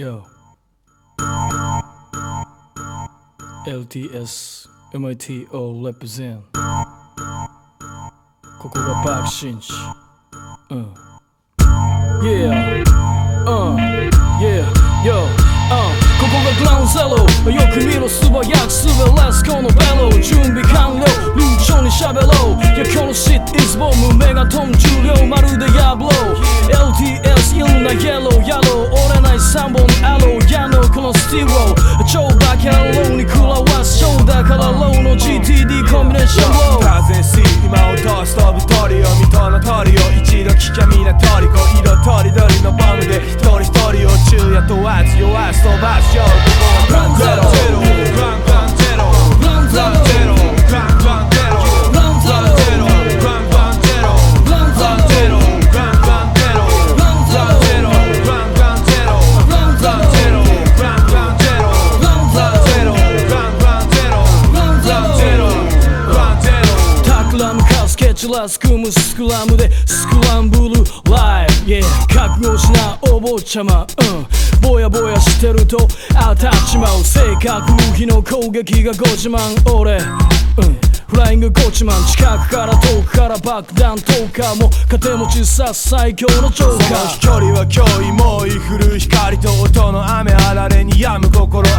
Yo. LTS MITO represent ここが爆心地うん Yeah. うん Yeah. Yo. うんここがグラウンゼロよく見ろ素早く滑らすこのベロ準備完了流暢に喋ろういやこの shit is ボムメガトン重量まるでヤを超バキャローに食らわすショーだからローの GTD コンビネーションを風し今を通す飛ぶ鳥を見たの鳥を一度聞きゃ皆鳥こ色とりどりのバムで一人一人を昼夜問わず弱す飛ばしよ。うプランゼロカスケチュラス組むスクラムでスクランブルライブ、yeah、覚悟しなお坊ちゃま。うん。ぼやぼやしてると当たっちまう。性格無比の攻撃がご自慢。俺。うん。フライングゴチマン近くから遠くから爆弾投下も糧持ちさ最強のジョーカー。距離は脅威猛威降る光と音の雨あられに止む心現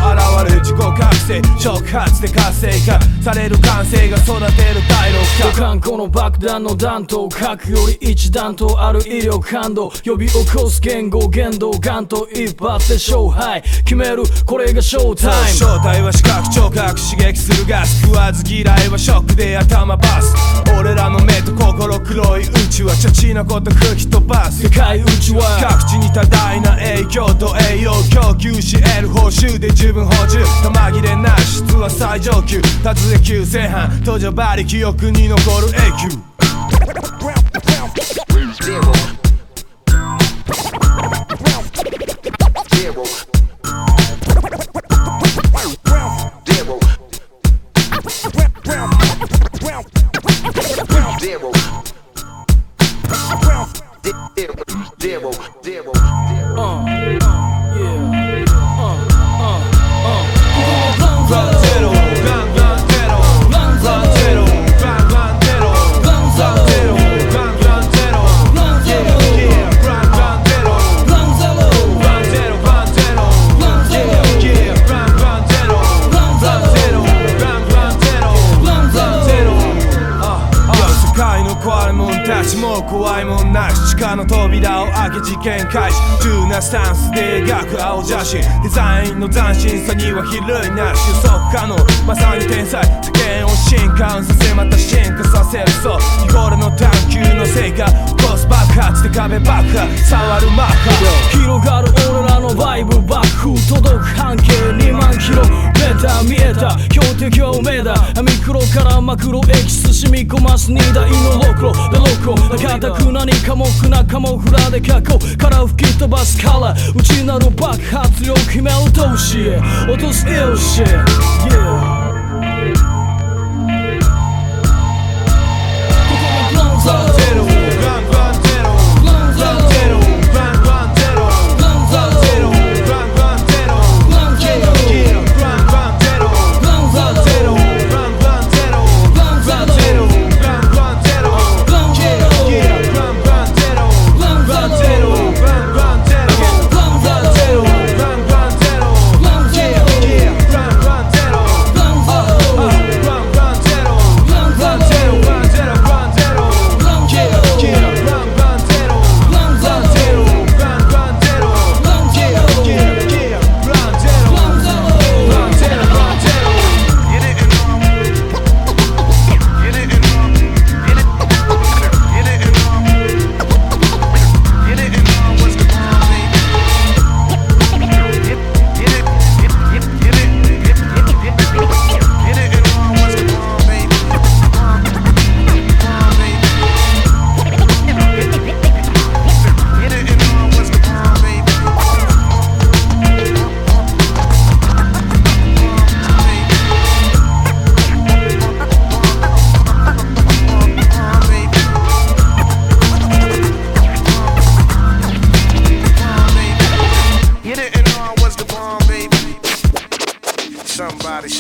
れる自己覚醒触発で活性化される感性が育てる第六土管この爆弾の弾頭核より一段とある威力感度呼び起こす言語言動ガンと一発で勝敗。決めるこれがショータイム。正体は視覚聴覚刺激するガス食わず嫌いはショックで頭バス。俺らの目と心黒い宇宙はチャチなこと吹き飛ばす。世界宇宙は。各地に多大な影響と栄養供給し得る報酬で十分補充。玉切れなし質は最上級。達で急正反途上馬力記憶に残る永久 Zero. Zero. 怖いもんたちも怖いもんなし。地下の扉を開け事件開始。急なスタンスで描く青写真。デザインの斬新さには比類なし。予測可能まさに天才。世間を進化させまた。進化させるそう日頃の探求の成果。起こす爆発で壁爆破。触るマッハ広がるて共鳴だ。ミクロからマクロエキス染み込ます荷台のロクロでロクロ固く何かもくなカモフラで過去から吹き飛ばすから内なる爆発力決め落とし落とす ill shit yeah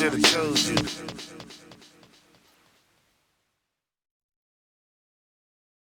should've chose you.